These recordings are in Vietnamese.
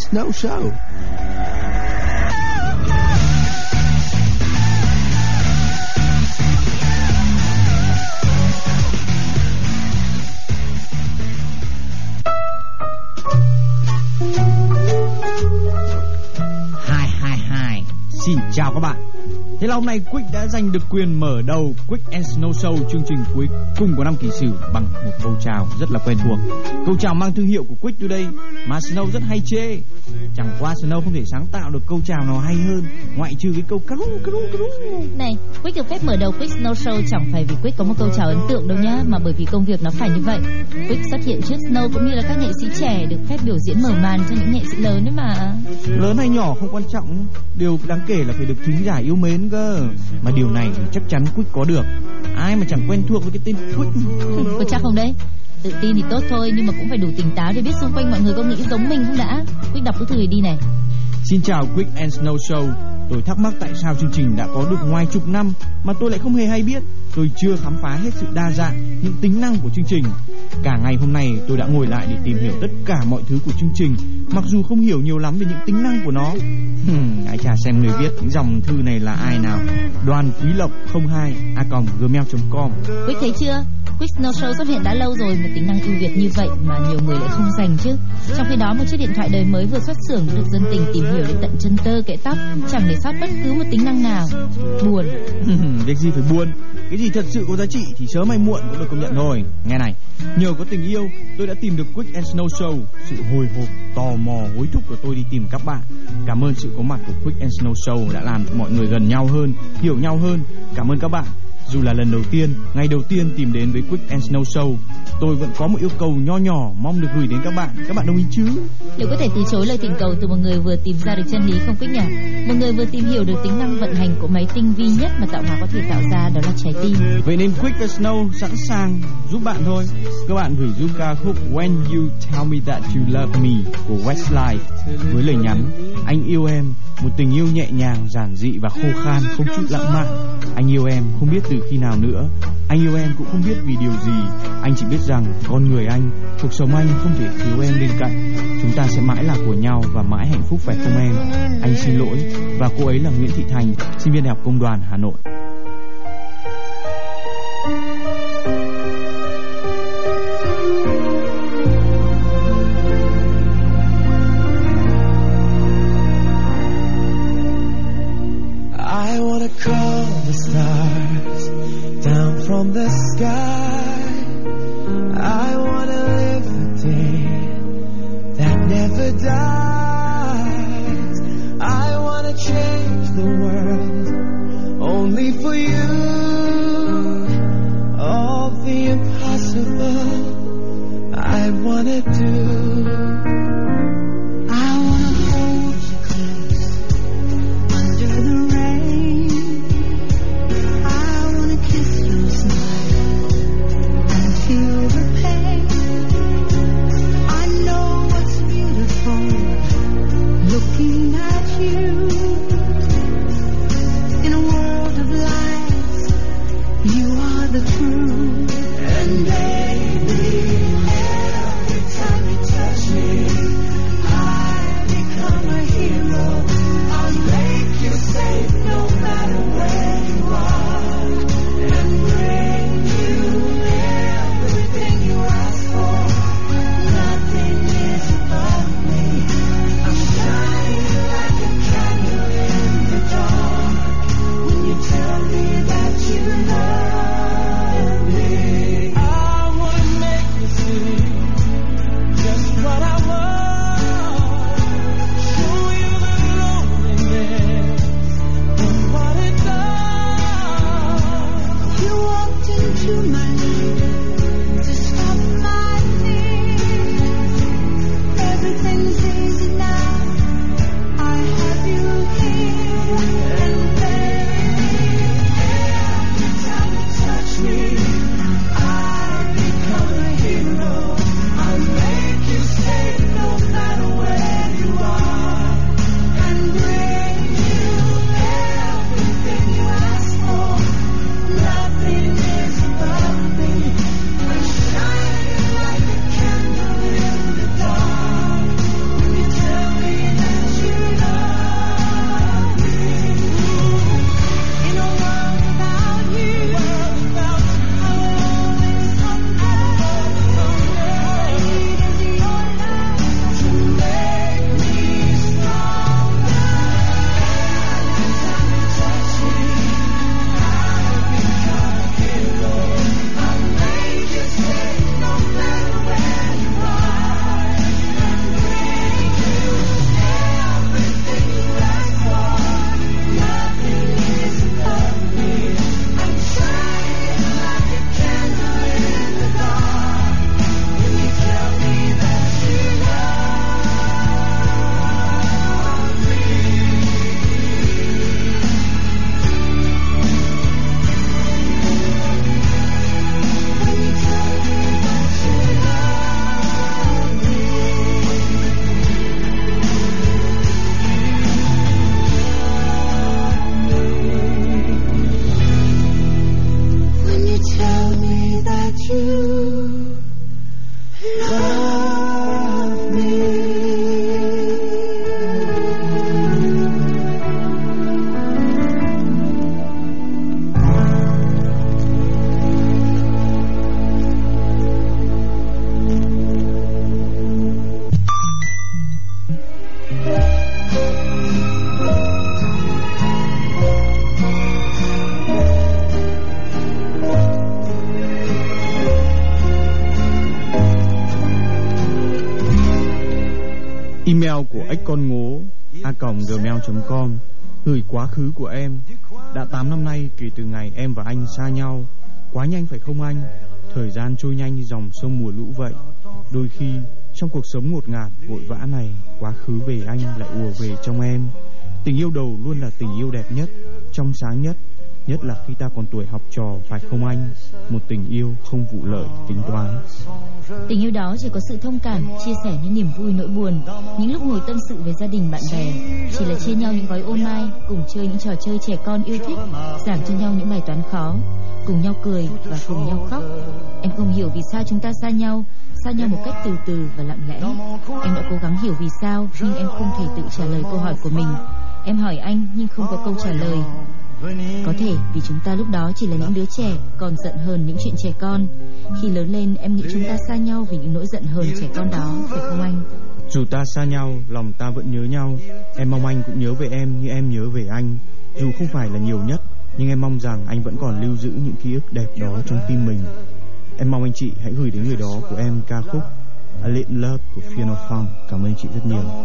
Snow Show. Hai hai hai. Xin chào các bạn. Thế là hôm nay Quick đã giành được quyền mở đầu Quick and Snow Show chương trình cuối cùng của năm kỳ sử bằng một câu chào rất là quen thuộc. Câu chào mang thương hiệu của Quick Today mà Snow rất hay chê. Chẳng qua Snow không thể sáng tạo được câu chào nào hay hơn ngoại trừ cái câu caru caru caru. Này, Quick được phép mở đầu Quick Snow Show chẳng phải vì Quick có một câu chào ấn tượng đâu nhá, mà bởi vì công việc nó phải như vậy. Quick xuất hiện trước Snow cũng như là các nghệ sĩ trẻ được phép biểu diễn mở màn cho những nghệ sĩ lớn đấy mà. Lớn hay nhỏ không quan trọng, điều đáng kể là phải được thính giả yêu mến cơ. Mà điều này thì chắc chắn Quick có được. Ai mà chẳng quen thuộc với cái tên Quick. Có chắc không đấy? Tự tin thì tốt thôi nhưng mà cũng phải đủ tỉnh táo để biết xung quanh mọi người có nghĩ giống mình không đã. Quick đọc bức thư này đi này. Xin chào Quick and Snow Show. Tôi thắc mắc tại sao chương trình đã có được ngoài chục năm mà tôi lại không hề hay biết. Tôi chưa khám phá hết sự đa dạng, những tính năng của chương trình. Cả ngày hôm nay tôi đã ngồi lại để tìm hiểu tất cả mọi thứ của chương trình, mặc dù không hiểu nhiều lắm về những tính năng của nó. Hmm, ai chả xem người viết những dòng thư này là ai nào. Đoàn Quý Lộc 02 a gmail.com. Quick thấy chưa? Quick Snow Show xuất hiện đã lâu rồi một tính năng ưu việt như vậy mà nhiều người lại không dành chứ. Trong khi đó một chiếc điện thoại đời mới vừa xuất xưởng được dân tình tìm hiểu đến tận chân tơ kẽ tóc, chẳng để sót bất cứ một tính năng nào. Buồn. Việc gì phải buồn Cái gì thật sự có giá trị thì sớm hay muộn cũng được công nhận thôi. Nghe này Nhờ có tình yêu tôi đã tìm được Quick and Snow Show. Sự hồi hộp, tò mò, hối thúc của tôi đi tìm các bạn. Cảm ơn sự có mặt của Quick and Snow Show đã làm mọi người gần nhau hơn Hiểu nhau hơn. Cảm ơn các bạn dù là lần đầu tiên, ngày đầu tiên tìm đến với Quick and Snow Show, tôi vẫn có một yêu cầu nho nhỏ mong được gửi đến các bạn. Các bạn đồng ý chứ? Liệu có thể từ chối lời thỉnh cầu từ một người vừa tìm ra được chân lý không Quick nhỉ? Một người vừa tìm hiểu được tính năng vận hành của máy tinh vi nhất mà tạo hóa có thể tạo ra đó là trái tim. Vậy nên Quick and Snow sẵn sàng giúp bạn thôi. Các bạn gửi giúp ca khúc When You Tell Me That You Love Me của Westlife với lời nhắn Anh yêu em, một tình yêu nhẹ nhàng, giản dị và khô khan, không chút lãng mạn. Anh yêu em không biết từ khi nào nữa. Anh yêu em cũng không biết vì điều gì. Anh chỉ biết rằng con người anh, Cuộc sống anh không thể thiếu em bên cạnh. Chúng ta sẽ mãi là của nhau và mãi hạnh phúc phải không em? Anh xin lỗi Và cô ấy là Nguyễn Thị Thành, Sinh viên đại học công đoàn Hà Nội. I wanna call from the sky. I wanna live a day that never dies. I wanna change the world only for you. All the impossible I wanna do. Xa nhau. Quá nhanh phải không anh? Thời gian trôi nhanh như dòng sông mùa lũ vậy. Đôi khi, trong cuộc sống ngột ngạt, vội vã này, Quá khứ về anh lại ùa về trong em. Tình yêu đầu luôn là tình yêu đẹp nhất, Trong sáng nhất. Nhất là khi ta còn tuổi học trò, phải không anh? Một tình yêu không vụ lợi, tính toán. Tình yêu đó chỉ có sự thông cảm, Chia sẻ những niềm vui nỗi buồn, Những lúc ngồi tâm sự với gia đình bạn bè, Chỉ là chia nhau những gói ô mai, Cùng chơi những trò chơi trẻ con yêu thích, giảm cho nhau những bài toán khó, Cùng nhau cười và cùng nhau khóc. Em không hiểu vì sao chúng ta xa nhau xa nhau một cách từ từ và lặng lẽ. Em đã cố gắng hiểu vì sao, Nhưng em không thể tự trả lời câu hỏi của mình. Em hỏi anh, nhưng không có câu trả lời có thể vì chúng ta lúc đó chỉ là những đứa trẻ Còn giận hơn những chuyện trẻ con. Khi lớn lên, em nghĩ chúng ta xa nhau Vì những nỗi giận hờn trẻ con đó, Phải không anh? Dù ta xa nhau, Lòng ta vẫn nhớ nhau. Em mong anh cũng nhớ về em như em nhớ về anh. Dù không phải là nhiều nhất, Nhưng em mong rằng anh vẫn còn lưu giữ những ký ức đẹp đó trong tim mình. Em mong anh chị hãy gửi đến người đó của em ca khúc A Little Love của Fiona Fong Cảm ơn chị rất nhiều.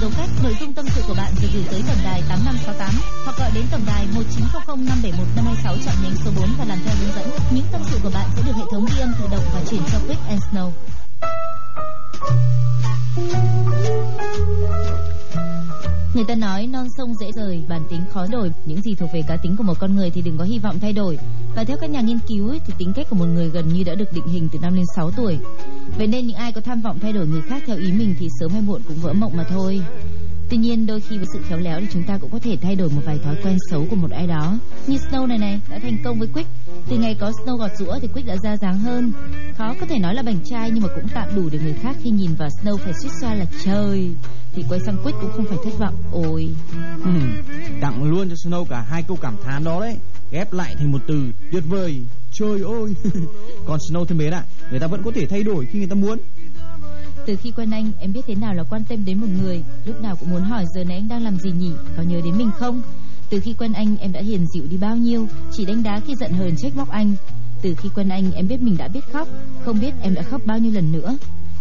Dấu cách nội dung tâm sự của bạn rồi gửi tới tổng đài 8568 hoặc gọi đến tổng đài 1900 571 526 chọn nhánh số 4 và làm theo hướng dẫn. Những tâm sự của bạn sẽ được hệ thống ghi âm tự động và chuyển cho Quick and Snow. Người ta nói non sông dễ rời, bản tính khó đổi. Những gì thuộc về cá tính của một con người thì đừng có hy vọng thay đổi. Và theo các nhà nghiên cứu thì tính cách của một người gần như đã được định hình từ năm lên 6 tuổi. Vậy nên những ai có tham vọng thay đổi người khác theo ý mình thì sớm hay muộn cũng vỡ mộng mà thôi. Tuy nhiên đôi khi với sự khéo léo thì chúng ta cũng có thể thay đổi một vài thói quen xấu của một ai đó. Như Snow này này đã thành công với Quick. Từ ngày có Snow gọt rũa thì Quick đã ra dáng hơn. Khó có thể nói là bảnh trai nhưng mà cũng tạm đủ để người khác khi nhìn vào Snow phải suýt xoa là trời thì quay sang Quick cũng không phải thất vọng. Ôi. Tặng luôn cho Snow cả hai câu cảm thán đó đấy. Ghép lại thành một từ tuyệt vời. Trời ơi. Còn Snow thân mến ạ, người ta vẫn có thể thay đổi khi người ta muốn. Từ khi quen anh, em biết thế nào là quan tâm đến một người, lúc nào cũng muốn hỏi giờ này anh đang làm gì nhỉ, có nhớ đến mình không? Từ khi quen anh, em đã hiền dịu đi bao nhiêu, chỉ đánh đá khi giận hờn trách móc anh. Từ khi quen anh, em biết mình đã biết khóc, không biết em đã khóc bao nhiêu lần nữa.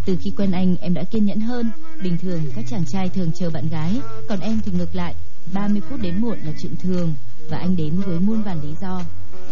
Từ khi quen anh, em đã kiên nhẫn hơn. Bình thường, các chàng trai thường chờ bạn gái, còn em thì ngược lại, 30 phút đến muộn là chuyện thường, và anh đến với muôn vàn lý do.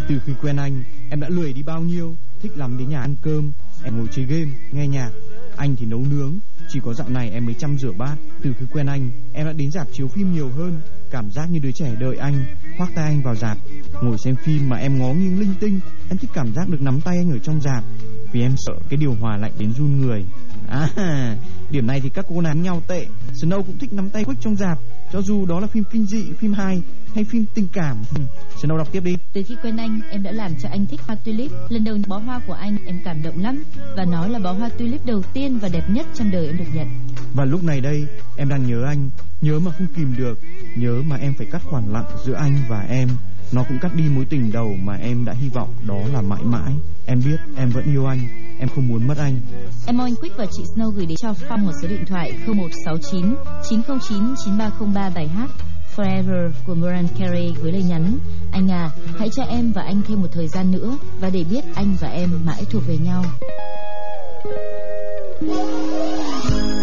Từ khi quen anh, em đã lười đi bao nhiêu, thích lắm đến nhà ăn cơm, em ngồi chơi game, nghe nhạc, anh thì nấu nướng. Chỉ có dạo này em mới chăm rửa bát. Từ khi quen anh Em đã đến dạp chiếu phim nhiều hơn. Cảm giác như đứa trẻ đợi anh Khoác tay anh vào dạp. Ngồi xem phim mà em ngó nghiêng linh tinh Em thích cảm giác được nắm tay anh ở trong dạp. Vì em sợ cái điều hòa lạnh đến run người. À Điểm này thì các cô nán nhau tệ. Snow cũng thích nắm tay Quick trong dạp. Cho dù đó là phim kinh dị, phim hài hay phim tình cảm. Snow đọc tiếp đi. Từ khi quen anh em đã làm cho anh thích hoa tulip. Lần đầu bó hoa của anh em cảm động lắm. Và nó là bó hoa tulip đầu tiên và đẹp nhất trong đời được nhận. Và lúc này đây em đang nhớ anh Nhớ mà không kìm được Nhớ mà em phải cắt khoảng lặng giữa anh và em. Nó cũng cắt đi mối tình đầu mà em đã hy vọng đó là mãi mãi. Em biết em vẫn yêu anh Em không muốn mất anh. Em mong anh Quick và chị Snow gửi đến cho Phong một số điện thoại 0169 909 9303 bài hát Forever của Mariah Carey với lời nhắn. Anh à, hãy cho em và anh thêm một thời gian nữa Và để biết anh và em mãi thuộc về nhau. bạn gửi Thank you.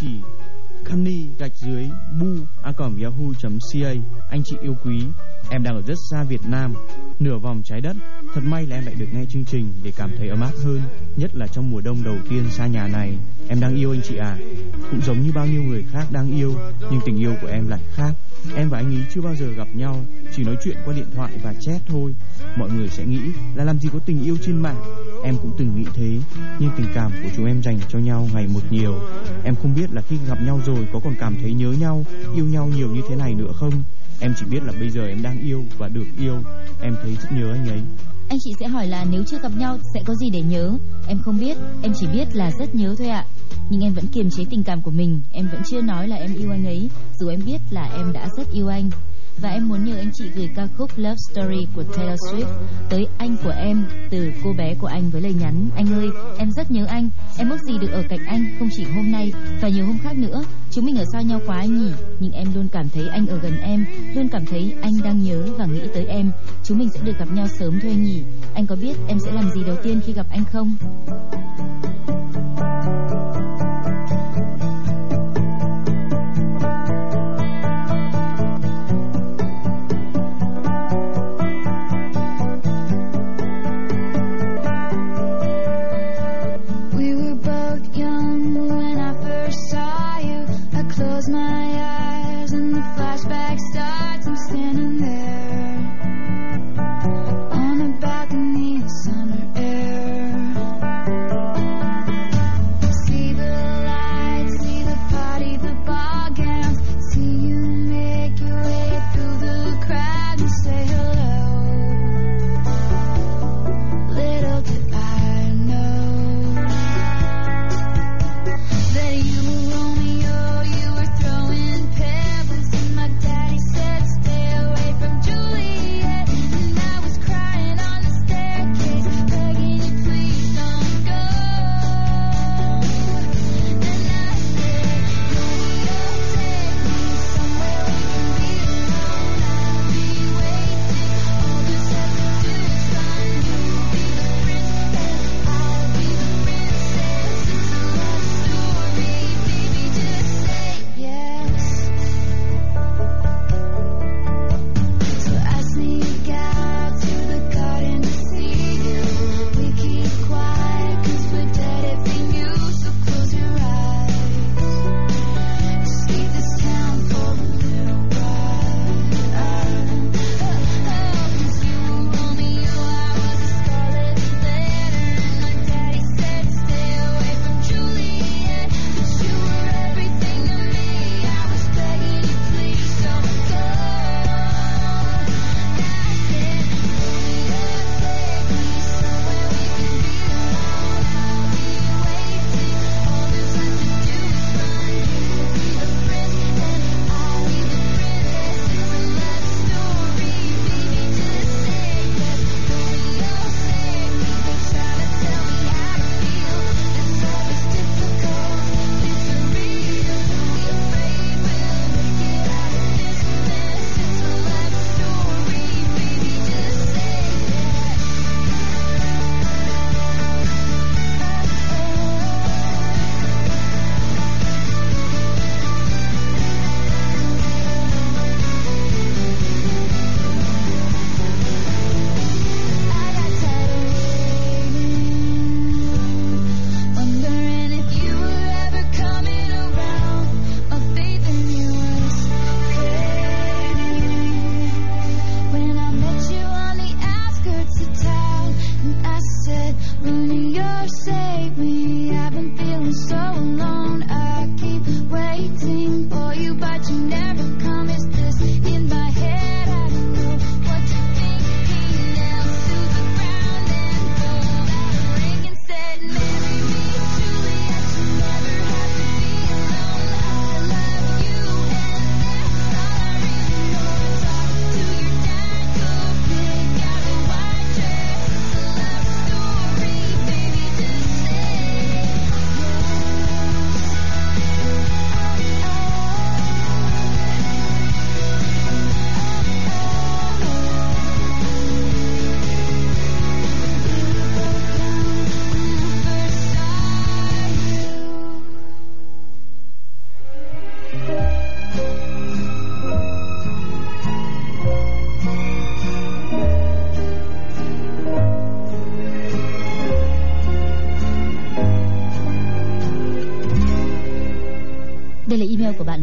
Tới yahoo.ca Anh chị yêu quý, Em đang ở rất xa Việt Nam, Nửa vòng trái đất. Thật may là em lại được nghe chương trình Để cảm thấy ấm áp hơn, Nhất là trong mùa đông đầu tiên xa nhà này. Em đang yêu anh chị à. Cũng giống như bao nhiêu người khác đang yêu, Nhưng tình yêu của em lại khác. Em và anh ấy chưa bao giờ gặp nhau, Chỉ nói chuyện qua điện thoại và chat thôi. Mọi người sẽ nghĩ là làm gì có tình yêu trên mạng. Em cũng từng nghĩ thế, Nhưng tình cảm của chúng em dành cho nhau ngày một nhiều. Em không biết là khi gặp nhau rồi Có còn cảm thấy nhớ nhau, Yêu nhau nhiều như thế này nữa không? Em chỉ biết là bây giờ em đang yêu và được yêu. Em thấy rất nhớ anh ấy. Anh chị sẽ hỏi là nếu chưa gặp nhau sẽ có gì để nhớ? Em không biết, em chỉ biết là rất nhớ thôi ạ. Nhưng em vẫn kiềm chế tình cảm của mình. Em vẫn chưa nói là em yêu anh ấy. Dù em biết là em đã rất yêu anh và em muốn nhờ anh chị gửi ca khúc Love Story của Taylor Swift tới anh của em từ cô bé của anh với lời nhắn. Anh ơi, em rất nhớ anh. Em ước gì được ở cạnh anh không chỉ hôm nay và nhiều hôm khác nữa. Chúng mình ở xa nhau quá nhỉ Nhưng em luôn cảm thấy anh ở gần em Luôn cảm thấy anh đang nhớ và nghĩ tới em. Chúng mình sẽ được gặp nhau sớm thôi nhỉ. Anh có biết em sẽ làm gì đầu tiên khi gặp anh không?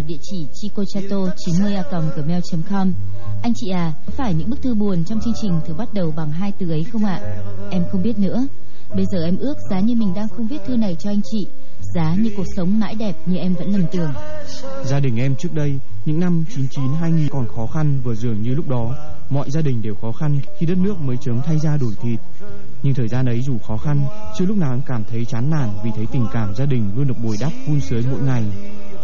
Địa chỉ chicochato90a.gmail.com. Anh chị à, có phải những bức thư buồn trong chương trình thường bắt đầu bằng hai từ ấy không ạ? Em không biết nữa. Bây giờ em ước giá như mình đang không viết thư này cho anh chị, giá như cuộc sống mãi đẹp như em vẫn lầm tưởng. Gia đình em trước đây, những năm 99-2000 còn khó khăn vừa dường như lúc đó, mọi gia đình đều khó khăn khi đất nước mới chớm thay ra đổi thịt. Nhưng thời gian ấy dù khó khăn, chưa lúc nào em cảm thấy chán nản vì thấy tình cảm gia đình luôn được bồi đắp vun sới mỗi ngày.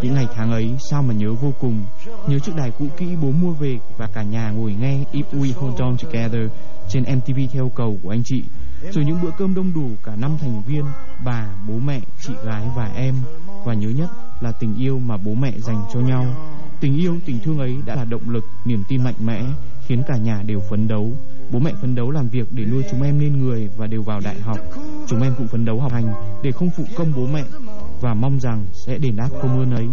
Những ngày tháng ấy sao mà nhớ vô cùng. Nhớ chiếc đài cũ kỹ bố mua về Và cả nhà ngồi nghe If We Hold On Together Trên MTV theo cầu của anh chị. Rồi những bữa cơm đông đủ cả năm thành viên Bà, bố mẹ, chị gái và em. Và nhớ nhất là tình yêu mà bố mẹ dành cho nhau. Tình yêu, tình thương ấy đã là động lực, niềm tin mạnh mẽ Khiến cả nhà đều phấn đấu. Bố mẹ phấn đấu làm việc để nuôi chúng em lên người và đều vào đại học Chúng em cũng phấn đấu học hành để không phụ công bố mẹ và mong rằng sẽ đền đáp công ơn ấy.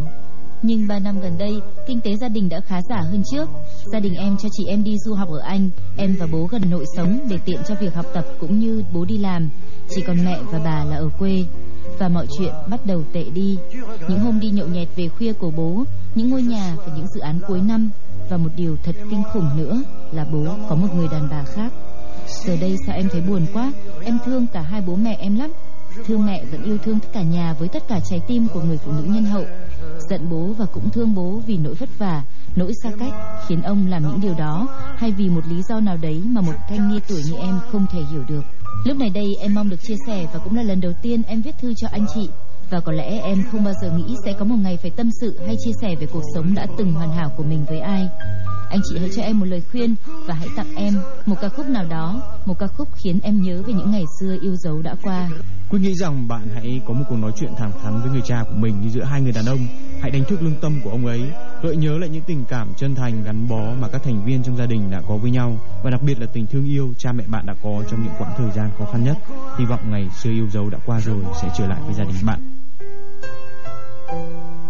Nhưng 3 năm gần đây, kinh tế gia đình đã khá giả hơn trước. Gia đình em cho chị em đi du học ở Anh, em và bố gần nội sống để tiện cho việc học tập cũng như bố đi làm. Chỉ còn mẹ và bà là ở quê. Và mọi chuyện bắt đầu tệ đi. Những hôm đi nhậu nhẹt về khuya của bố, những ngôi nhà và những dự án cuối năm. Và một điều thật kinh khủng nữa là bố có một người đàn bà khác. Giờ đây sao em thấy buồn quá, em thương cả hai bố mẹ em lắm. Thương mẹ vẫn yêu thương tất cả nhà với tất cả trái tim của người phụ nữ nhân hậu. Giận bố và cũng thương bố vì nỗi vất vả, nỗi xa cách khiến ông làm những điều đó hay vì một lý do nào đấy mà một thanh niên tuổi như em không thể hiểu được. Lúc này đây em mong được chia sẻ và cũng là lần đầu tiên em viết thư cho anh chị và có lẽ em không bao giờ nghĩ sẽ có một ngày phải tâm sự hay chia sẻ về cuộc sống đã từng hoàn hảo của mình với ai. Anh chị hãy cho em một lời khuyên và hãy tặng em một ca khúc nào đó, một ca khúc khiến em nhớ về những ngày xưa yêu dấu đã qua. Quyết nghĩ rằng bạn hãy có một cuộc nói chuyện thẳng thắn với người cha của mình như giữa hai người đàn ông. Hãy đánh thức lương tâm của ông ấy, gợi nhớ lại những tình cảm chân thành gắn bó mà các thành viên trong gia đình đã có với nhau và đặc biệt là tình thương yêu cha mẹ bạn đã có trong những quãng thời gian khó khăn nhất. Hy vọng ngày xưa yêu dấu đã qua rồi sẽ trở lại với gia đình bạn. Thank you.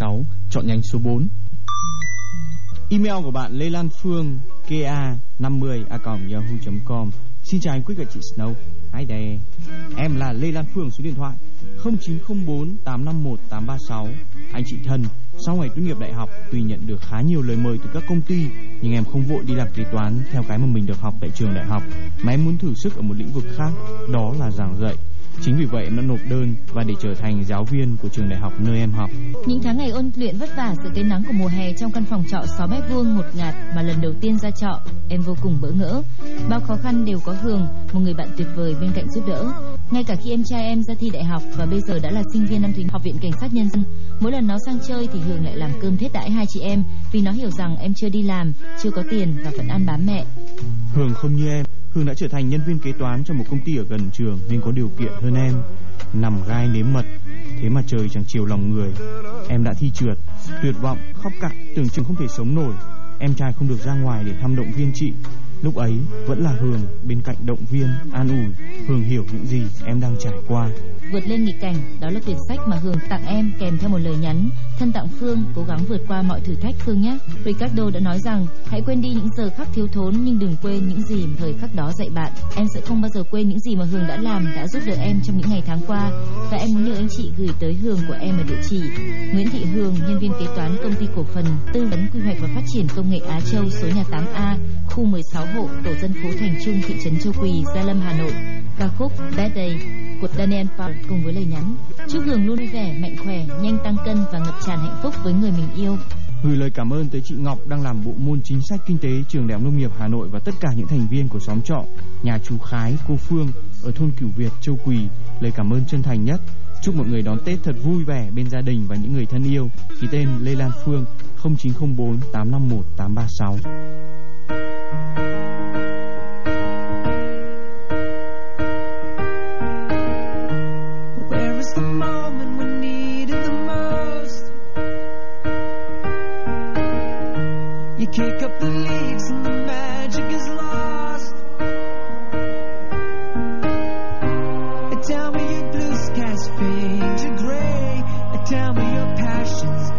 6, chọn nhánh số 4. Email của bạn Lê Lan Phương ka 50 a yahoo.com Xin chào anh Quick và chị Snow. Hi there. Em là Lê Lan Phương số điện thoại 0904 851 836 Anh chị thân Sau ngày tốt nghiệp đại học Tuy nhận được khá nhiều lời mời từ các công ty Nhưng em không vội đi làm kế toán Theo cái mà mình được học tại trường đại học. Mà em muốn thử sức ở một lĩnh vực khác Đó là giảng dạy. Chính vì vậy em đã nộp đơn và để trở thành giáo viên của trường đại học nơi em học. Những tháng ngày ôn luyện vất vả dưới cái nắng của mùa hè trong căn phòng trọ 6 mét vuông một ngạt mà lần đầu tiên ra trọ, em vô cùng bỡ ngỡ. Bao khó khăn đều có Hường, một người bạn tuyệt vời bên cạnh giúp đỡ. Ngay cả khi em trai em ra thi đại học và bây giờ đã là sinh viên năm thứ học viện cảnh sát nhân dân, mỗi lần nó sang chơi thì Hường lại làm cơm thiết đãi hai chị em vì nó hiểu rằng em chưa đi làm, chưa có tiền và vẫn ăn bám mẹ. Hường không như em, Hương đã trở thành nhân viên kế toán cho một công ty ở gần trường nên có điều kiện hơn em. Nằm gai nếm mật, thế mà trời chẳng chiều lòng người. Em đã thi trượt, tuyệt vọng, khóc cạn, tưởng chừng không thể sống nổi. Em trai không được ra ngoài để thăm động viên chị. Lúc ấy vẫn là Hương bên cạnh động viên, an ủi. Hương hiểu những gì em đang trải qua. Vượt lên nghịch cảnh, đó là quyển sách mà Hương tặng em kèm theo một lời nhắn. Thân tặng Phương, cố gắng vượt qua mọi thử thách Phương nhé. Ricardo đã nói rằng, hãy quên đi những giờ khắc thiếu thốn nhưng đừng quên những gì thời khắc đó dạy bạn. Em sẽ không bao giờ quên những gì mà hường đã làm, đã giúp đỡ em trong những ngày tháng qua. Và em muốn nhờ anh chị gửi tới hường của em ở địa chỉ Nguyễn Thị hường nhân viên kế toán công ty cổ phần tư vấn quy hoạch và phát triển công nghệ Á Châu số nhà 8A, khu 16 hộ, tổ dân phố Thành Trung, thị trấn Châu Quỳ, Gia Lâm, Hà Nội. Ca khúc Bad Day của Daniel Paul cùng với lời nhắn chúc Hường luôn vui vẻ, mạnh khỏe, nhanh tăng cân và ngập tràn hạnh phúc với người mình yêu. Gửi lời cảm ơn tới chị Ngọc đang làm bộ môn chính sách kinh tế trường Đại học Nông nghiệp Hà Nội và tất cả những thành viên của xóm trọ, nhà chú Khái, cô Phương ở thôn Cửu Việt, Châu Quỳ. Lời cảm ơn chân thành nhất. Chúc mọi người đón Tết thật vui vẻ bên gia đình và những người thân yêu. Ký tên Lê Lan Phương 0904 851 836. Kick up the leaves and the magic is lost. Tell me your blue skies fade to gray. Tell me your passion's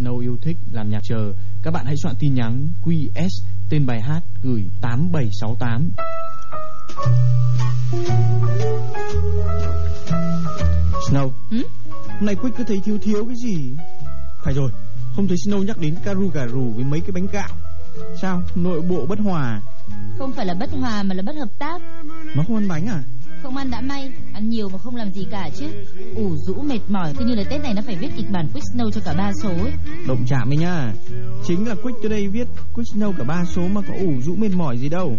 Snow yêu thích làm nhạc chờ, các bạn hãy soạn tin nhắn QS tên bài hát gửi 8768. Snow, Ừ? hôm nay Quick cứ thấy thiếu thiếu cái gì? Phải rồi, không thấy Snow nhắc đến cà ru gà rù với mấy cái bánh gạo. Sao? Nội bộ bất hòa. Không phải là bất hòa mà là bất hợp tác. Nó không ăn bánh à? Không ăn đã may, ăn nhiều mà không làm gì cả chứ. Ủ rũ mệt mỏi, cứ như là Tết này nó phải viết kịch bản Quick Snow cho cả ba số ấy. Động chạm ấy nhá. Chính là Quick tới đây viết Quick Snow cả ba số mà có ủ rũ mệt mỏi gì đâu.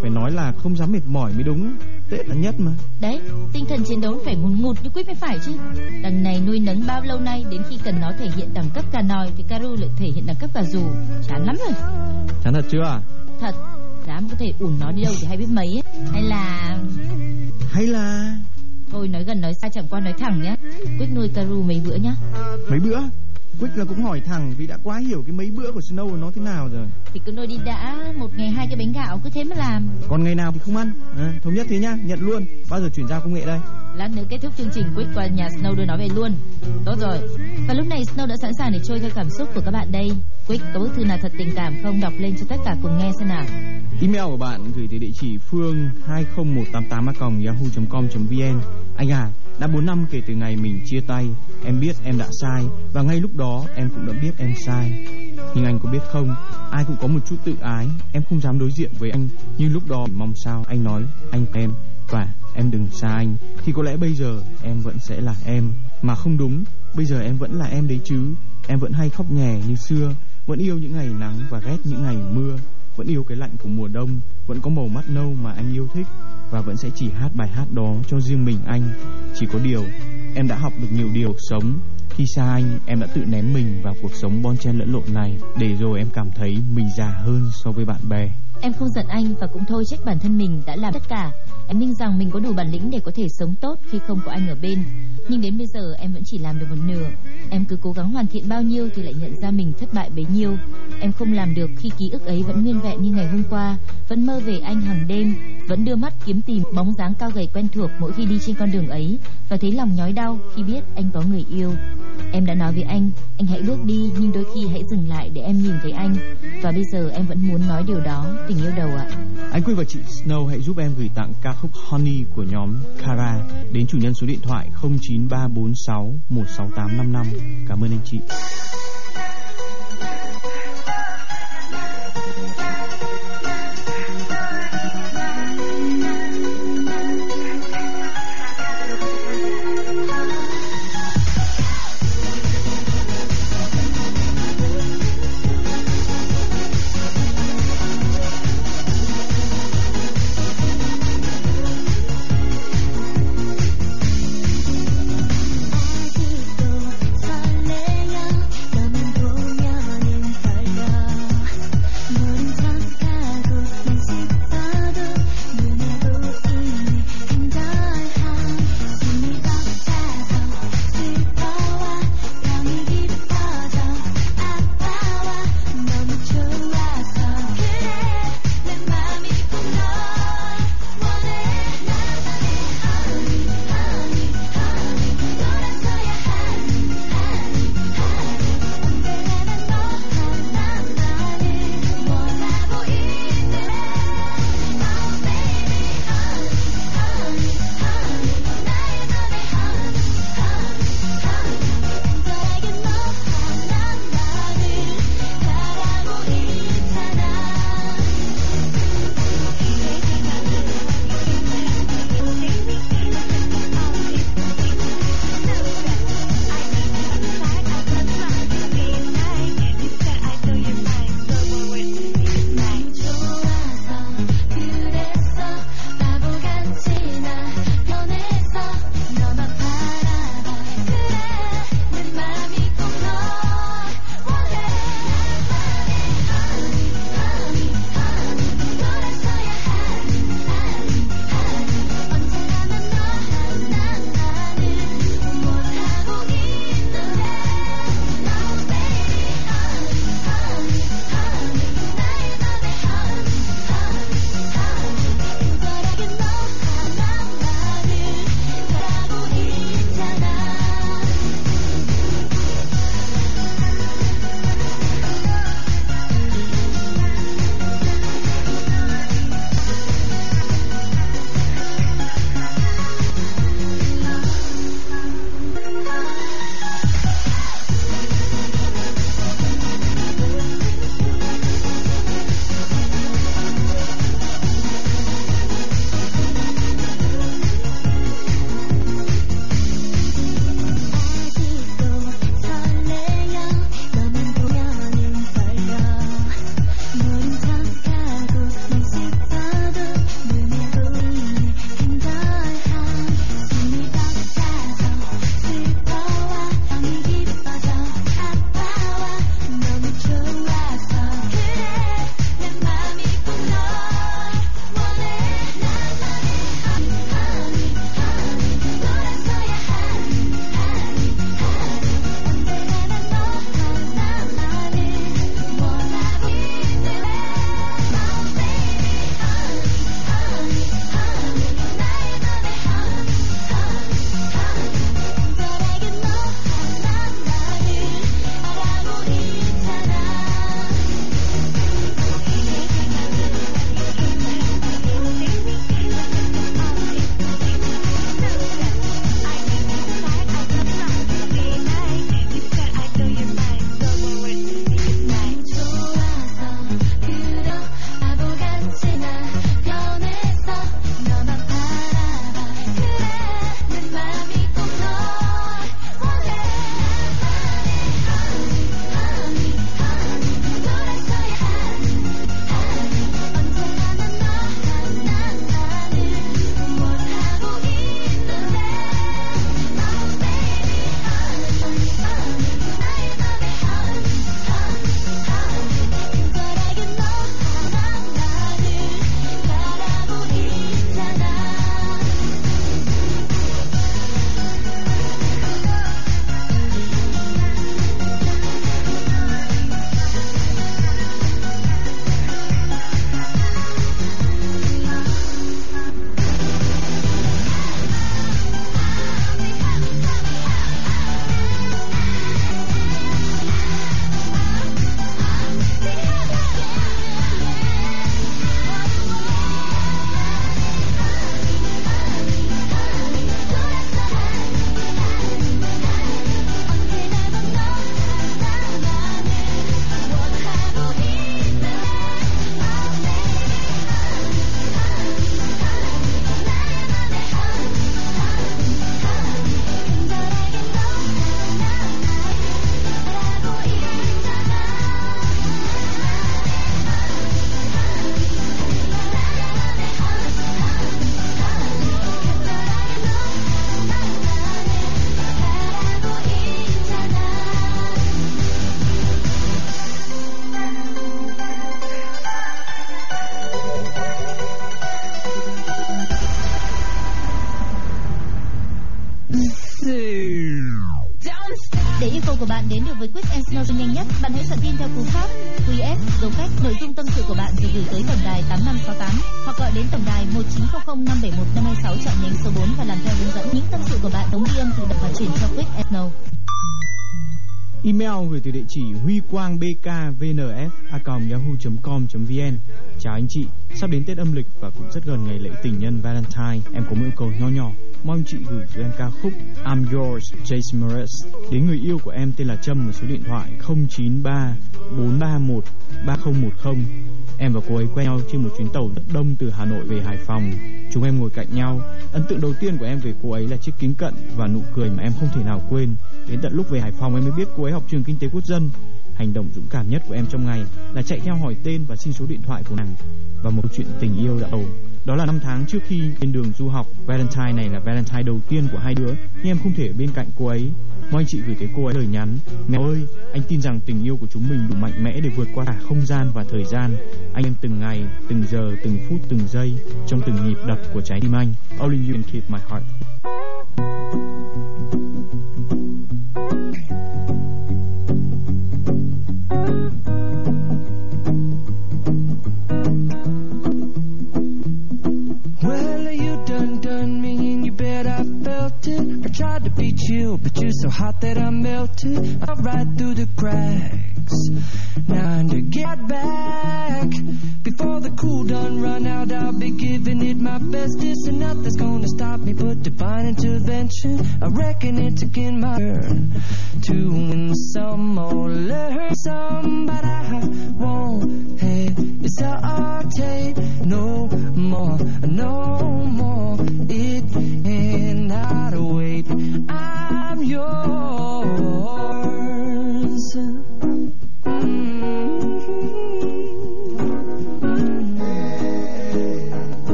Phải nói là không dám mệt mỏi mới đúng. Tết là nhất mà. Đấy, tinh thần chiến đấu phải ngùn ngụt như Quick mới phải chứ. Đằng này nuôi nấng bao lâu nay đến khi cần nó thể hiện đẳng cấp cà nòi thì Caru lại thể hiện đẳng cấp cà dù. Chán lắm rồi. Chán thật chưa? Thật, dám có thể ủn nó đi đâu thì hay biết mấy ấy. Hay là... Hay là Thôi nói gần nói xa chẳng qua nói thẳng nhá. Quick nuôi Caru mấy bữa nhá. mấy bữa? Quick là cũng hỏi thẳng vì đã quá hiểu cái mấy bữa của Snow nó thế nào rồi. Thì cứ nuôi đi đã, một ngày hai cái bánh gạo cứ thế mà làm. Còn ngày nào thì không ăn. À, thống nhất thế nhá, nhận luôn. Bao giờ chuyển giao công nghệ đây? Lát nữa kết thúc chương trình Quick qua nhà Snow đưa nó về luôn Tốt rồi Và lúc này Snow đã sẵn sàng để trôi theo cảm xúc của các bạn đây Quick có bức thư nào thật tình cảm không Đọc lên cho tất cả cùng nghe xem nào Email của bạn gửi từ địa chỉ phương 20188a.yahoo.com.vn Anh à, đã 4 năm kể từ ngày mình chia tay, Em biết em đã sai, Và ngay lúc đó em cũng đã biết em sai. Nhưng anh có biết không, Ai cũng có một chút tự ái, Em không dám đối diện với anh. Nhưng lúc đó mong sao anh nói, anh em, Và em đừng xa anh. Thì có lẽ bây giờ em vẫn sẽ là em. Mà không đúng, Bây giờ em vẫn là em đấy chứ. Em vẫn hay khóc nhè như xưa, Vẫn yêu những ngày nắng và ghét những ngày mưa vẫn yêu cái lạnh của mùa đông, vẫn có màu mắt nâu mà anh yêu thích và vẫn sẽ chỉ hát bài hát đó cho riêng mình anh. Chỉ có điều, em đã học được nhiều điều sống. Khi xa anh, em đã tự ném mình vào cuộc sống bon chen lẫn lộn này để rồi em cảm thấy mình già hơn so với bạn bè. Em không giận anh và cũng thôi trách bản thân mình đã làm tất cả Em tin rằng mình có đủ bản lĩnh để có thể sống tốt khi không có anh ở bên. Nhưng đến bây giờ em vẫn chỉ làm được một nửa. Em cứ cố gắng hoàn thiện bao nhiêu thì lại nhận ra mình thất bại bấy nhiêu. Em không làm được khi ký ức ấy vẫn nguyên vẹn như ngày hôm qua Vẫn mơ về anh hàng đêm Vẫn đưa mắt kiếm tìm bóng dáng cao gầy quen thuộc mỗi khi đi trên con đường ấy Và thấy lòng nhói đau khi biết anh có người yêu. Em đã nói với anh, anh hãy bước đi nhưng đôi khi hãy dừng lại để em nhìn thấy anh. Và bây giờ em vẫn muốn nói điều đó, tình yêu đầu ạ. Anh Quy và chị Snow hãy giúp em gửi tặng ca khúc Honey của nhóm Kara đến chủ nhân số điện thoại 0934616855 Cảm ơn anh chị. Sau gửi từ địa chỉ huy quang bkvnf@yahoo.com.vn. Chào anh chị, sắp đến Tết âm lịch và cũng rất gần ngày lễ tình nhân Valentine. Em có một yêu cầu nho nhỏ, mong chị gửi cho em ca khúc I'm Yours Jason Mraz đến người yêu của em tên là Trâm ở số điện thoại 093 431 3010. Em và cô ấy quen nhau trên một chuyến tàu rất đông từ Hà Nội về Hải Phòng. Chúng em ngồi cạnh nhau. Ấn tượng đầu tiên của em về cô ấy là chiếc kính cận và nụ cười mà em không thể nào quên. Đến tận lúc về Hải Phòng em mới biết cô ấy học trường kinh tế quốc dân. Hành động dũng cảm nhất của em trong ngày là chạy theo hỏi tên và xin số điện thoại của nàng và một chuyện tình yêu đã đầu. Đó là năm tháng trước khi lên đường du học. Valentine này là Valentine đầu tiên của hai đứa, nhưng em không thể ở bên cạnh cô ấy. Mong anh chị gửi tới cô ấy lời nhắn. Mẹ ơi, anh tin rằng tình yêu của chúng mình đủ mạnh mẽ để vượt qua cả không gian và thời gian. Anh em từng ngày, từng giờ, từng phút, từng giây trong từng nhịp đập của trái tim anh. Only you can keep my heart.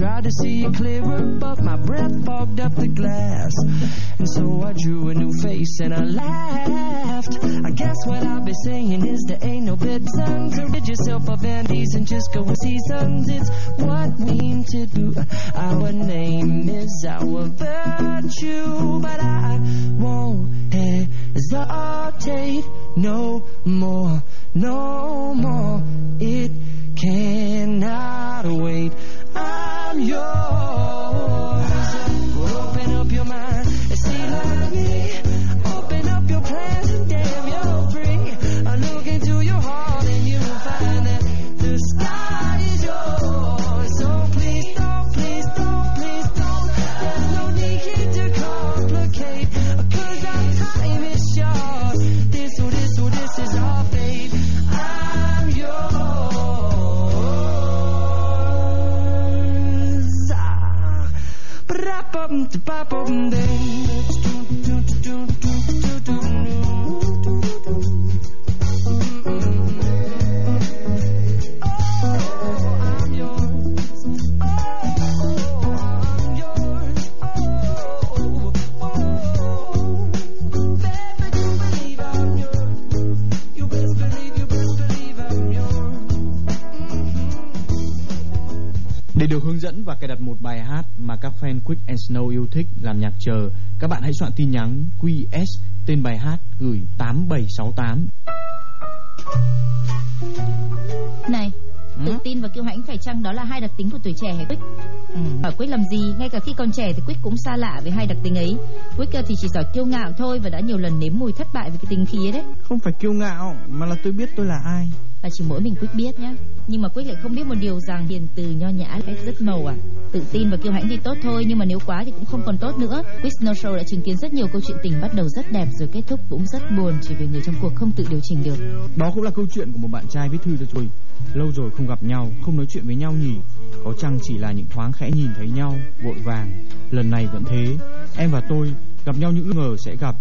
Try to see it clearer. Hướng dẫn và cài đặt một bài hát mà các fan Quick and Snow yêu thích làm nhạc chờ, các bạn hãy soạn tin nhắn QS tên bài hát gửi 8768. Này, Ừ? tự tin và kiêu hãnh phải chăng đó là hai đặc tính của tuổi trẻ hả Quick? Ừ. Hỏi Quick làm gì? Ngay cả khi còn trẻ thì Quick cũng xa lạ với hai đặc tính ấy. Quick thì chỉ giỏi kiêu ngạo thôi và đã nhiều lần nếm mùi thất bại với cái tính khí ấy đấy. Không phải kiêu ngạo mà là tôi biết tôi là ai. Và chỉ mỗi mình quyết biết nhá. Nhưng mà quyết lại không biết một điều rằng hiền từ nho nhã cách rất màu à. Tự tin và kiêu hãnh thì tốt thôi nhưng mà nếu quá thì cũng không còn tốt nữa. Quyết Snow Show đã chứng kiến rất nhiều câu chuyện tình bắt đầu rất đẹp rồi kết thúc cũng rất buồn chỉ vì người trong cuộc không tự điều chỉnh được. Đó cũng là câu chuyện của một bạn trai viết thư cho tôi. Lâu rồi không gặp nhau, không nói chuyện với nhau nhỉ. Có chăng chỉ là những thoáng khẽ nhìn thấy nhau, vội vàng. Lần này vẫn thế, em và tôi gặp nhau những ngờ sẽ gặp.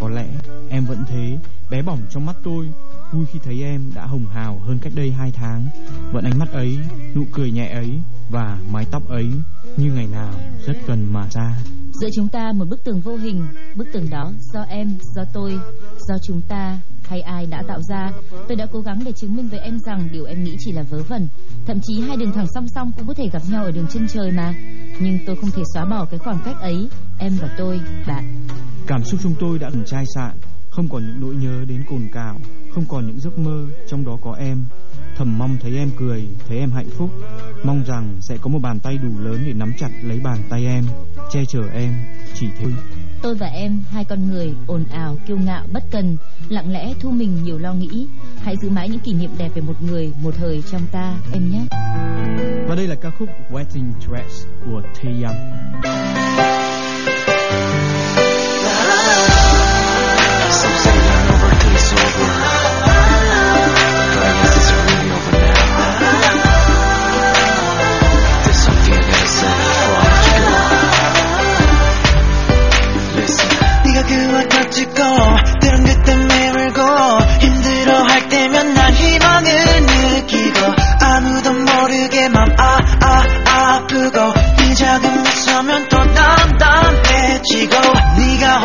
Có lẽ em vẫn thế, bé bỏng trong mắt tôi. Vui khi thấy em đã hồng hào hơn cách đây hai tháng. Vẫn ánh mắt ấy, nụ cười nhẹ ấy và mái tóc ấy như ngày nào rất cần mà ra. Giữa chúng ta một bức tường vô hình, bức tường đó do em, do tôi, do chúng ta hay ai đã tạo ra. Tôi đã cố gắng để chứng minh với em rằng điều em nghĩ chỉ là vớ vẩn. Thậm chí hai đường thẳng song song cũng có thể gặp nhau ở đường chân trời mà. Nhưng tôi không thể xóa bỏ cái khoảng cách ấy, em và tôi, bạn. Cảm xúc chúng tôi đã từng chai sạn, không còn những nỗi nhớ đến cồn cào, không còn những giấc mơ, trong đó có em. Thầm mong thấy em cười, thấy em hạnh phúc, mong rằng sẽ có một bàn tay đủ lớn để nắm chặt lấy bàn tay em, che chở em, chỉ thế. Tôi và em, hai con người, ồn ào, kiêu ngạo, bất cần, lặng lẽ thu mình nhiều lo nghĩ. Hãy giữ mãi những kỷ niệm đẹp về một người, một thời trong ta, em nhé. Và đây là ca khúc Wedding Dress của Tae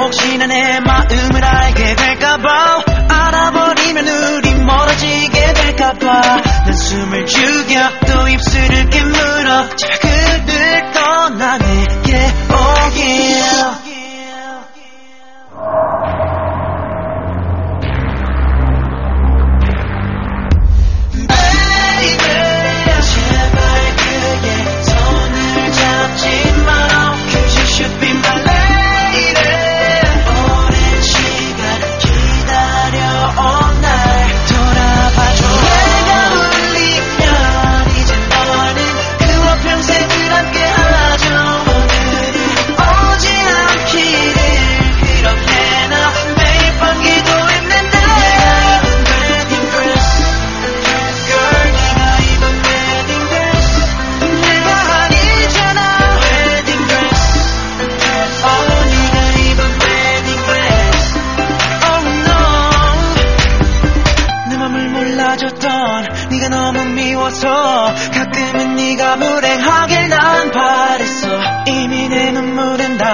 혹시나 내 마음을 알게 될까봐 봐 난 숨을 죽여 또 입술을 깨물어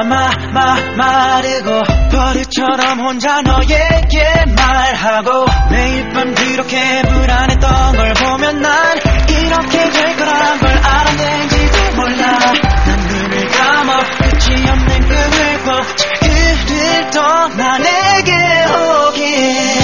다 마, 마, 마르고 버릇처럼 혼자 너에게 말하고 매일 밤 그렇게 불안했던 걸 보면 난 이렇게 될 거란 걸 알아낸지도 몰라. 난 눈을 감아 끝이 없는 꿈을 꿔 그를 떠나 내게 오길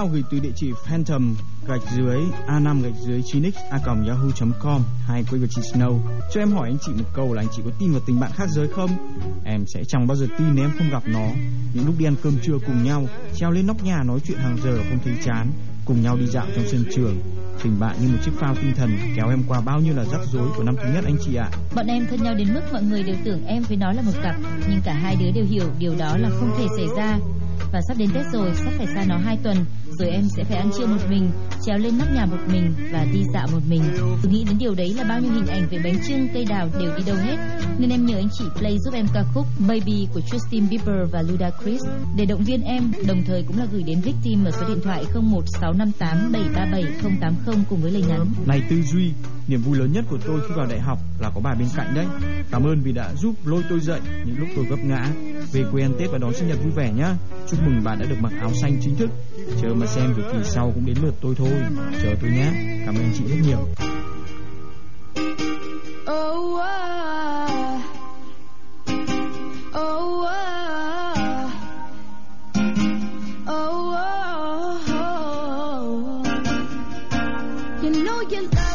Email gửi từ địa chỉ phantom gạch dưới a5 gạch dưới chinix a yahoo.com hay quay chị Snow cho em hỏi anh chị một câu là anh chị có tin vào tình bạn khác giới không? Em sẽ chẳng bao giờ tin nếu em không gặp nó. Những lúc đi ăn cơm trưa cùng nhau treo lên nóc nhà nói chuyện hàng giờ không thấy chán cùng nhau đi dạo trong sân trường. Tình bạn như một chiếc phao tinh thần kéo em qua bao nhiêu là rắc rối của năm thứ nhất anh chị ạ. Bọn em thân nhau đến mức mọi người đều tưởng em với nó là một cặp, nhưng cả hai đứa đều hiểu điều đó là không thể xảy ra. Và sắp đến Tết rồi, sắp phải xa nó hai tuần, rồi em sẽ phải ăn trưa một mình, trèo lên nóc nhà một mình và đi dạo một mình. Tôi nghĩ đến điều đấy là bao nhiêu hình ảnh về bánh trưng, cây đào đều đi đâu hết. Nên em nhờ anh chị play giúp em ca khúc Baby của Justin Bieber và Ludacris để động viên em, đồng thời cũng là gửi đến victim ở số điện thoại 01658 737 080 cùng với lời nhắn. Này Tư Duy, niềm vui lớn nhất của tôi khi vào đại học là có bà bên cạnh đấy. Cảm ơn vì đã giúp lôi tôi dậy những lúc tôi vấp ngã. Về quê ăn Tết và đón sinh nhật vui vẻ nhá. Chúc mừng bạn đã được mặc áo xanh chính thức. Chờ mà xem rồi kỳ sau cũng đến lượt tôi thôi. Chờ tôi nhé. Cảm ơn chị rất nhiều. Oh, ah. oh, ah. oh, oh. You know you love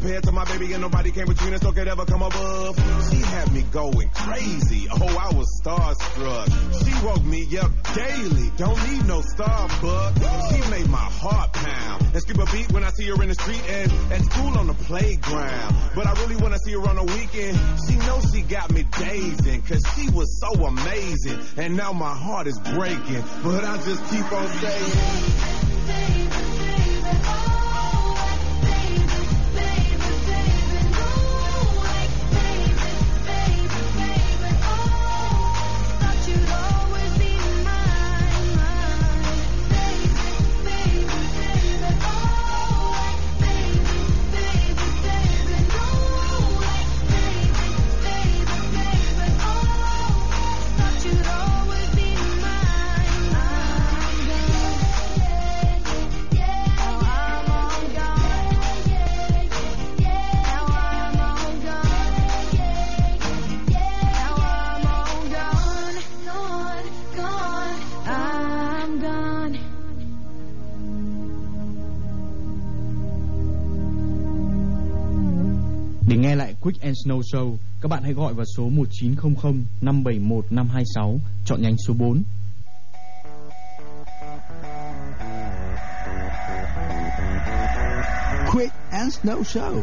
compared to my baby, and nobody came between us or could ever come above. She had me going crazy. Oh, I was starstruck. She woke me up daily. Don't need no Starbucks. She made my heart pound and skip a beat when I see her in the street and at school on the playground. But I really wanna see her on the weekend. She knows she got me dazing, cause she was so amazing. And now my heart is breaking, but I just keep on saying. Để nghe Quick and Snow Show, các bạn hãy gọi vào số 1900 571 526, chọn nhánh số 4. Quick and Snow Show